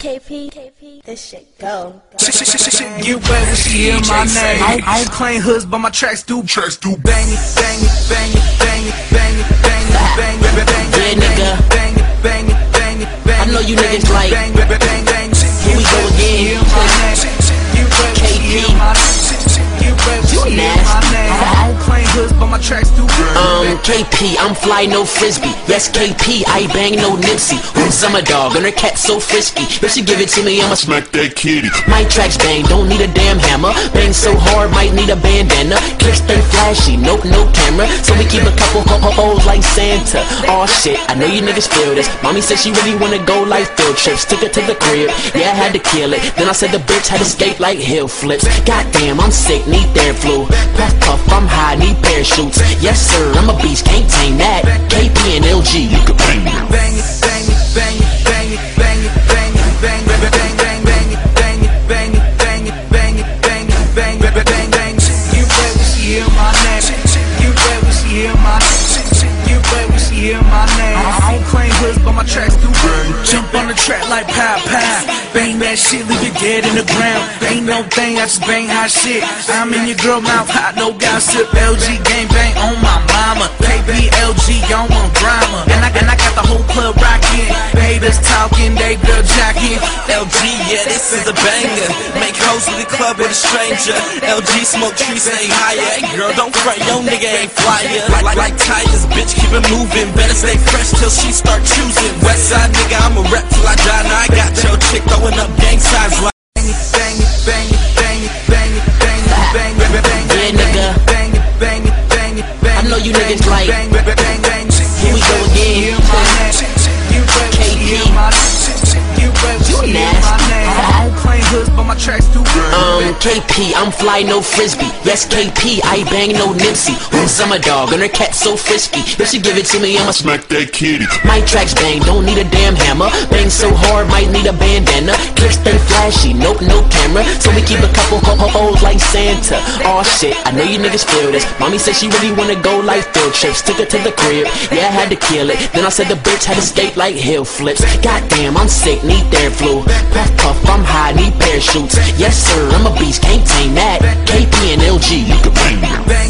KP, KP, this shit go. Wet when hear my name. I don't, I don't claim hoods, but my tracks do. Tracks do. Bang it, bang it, bang it, bang it, bang it, tracks do. Um, KP, I'm fly, no frisbee. Yes, KP, I bang no Nipsey. Who's summer dog and her cat so frisky? If she give it to me, I'ma smack. That kitty. My tracks bang, don't need a damn hammer. Bang so hard, might need a bandana. Clips stay flashy, nope, no camera. So we keep a couple ho ho hoes like Santa. Aw shit, I know you niggas feel this. Mommy said she really wanna go like field trips. Took her to the crib, yeah, I had to kill it. Then I said the bitch had to skate like hill flips. Goddamn, I'm sick, need their flu. Puff puff, I'm high, need parachutes. Yes sir, I'm a beast, can't tame that. KP and LG, Track like pow pow. Bang that shit, leave it dead in the ground. Ain't no thing, I just bang hot shit. I'm in your girl mouth, hot no gossip. LG gang bang on my mama. KBLG on my drama. LG, yeah, this is a banger. Make hoes to the club with a stranger. LG smoke trees, stay higher. Hey, girl, don't fret, yo nigga ain't flyer. Like, like, tires, bitch, keep it moving. Better stay fresh till she start choosing. Westside nigga, I'm a rep till I die. Now I got your chick throwing up gang signs. Bang it, bang it, bang it, bang it, bang it, bang it, bang it, bang Yeah, nigga. Bang it, bang it, bang it, bang I know you niggas like-. Here we go again. KP, I'm fly, no frisbee. Yes, KP, I bang no Nipsey. Who's summer dog and her cat so frisky? If she give it to me, I'ma smack. That kitty. My tracks bang, don't need a damn hammer. Bang so hard, might need a bandana. Clips stay flashy, nope, no camera. So we keep a couple ho ho hoes like Santa. Aw shit, I know you niggas feel this. Mommy said she really wanna go like field trips. Took her to the crib, yeah, I had to kill it. Then I said the bitch had to skate like hill flips. Goddamn, I'm sick, need their flu. Puff puff, I'm high, need parachutes. Yes sir, I'ma beast, can't tame that. KP and LG, you can bang.